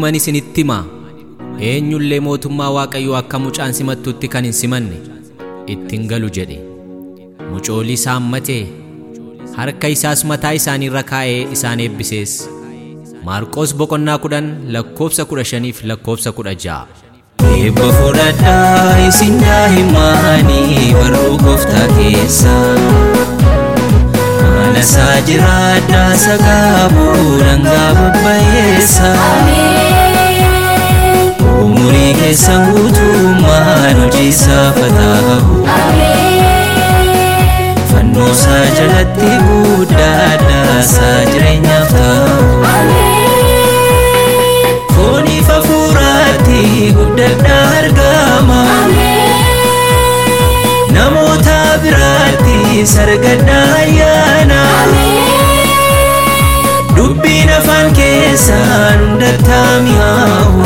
dhuguman isinitti hima eenyullee mootummaa Waaqayyoo akka mucaan simattutti kan hin simanne ittiin galu jedhe mucoolii saammatee harka isaas mataa isaaniirra kaa'ee isaan eebbisees Maarqos boqonnaa kudhan lakkoofsa kudha shaniif lakkoofsa kudha ja'a. Eebba fudhadhaa isin daa'immanii barruu gooftaa keessa. Mana isaa jiraadhaa sagaabuu dhangaa babbayyeessa. Umurii keessan guutummaan hojii isaa fataahu. Fannoo isaa jalatti guddaadhaa isaa jireenyaaf ta'u. Guddadhaa argama. Namoota biraatti sargadhaa ayyaana. Keessaan hundattaa mi'aawu.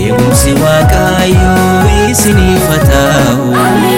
Eegumsi waaqayyoo isiniif haa ta'u.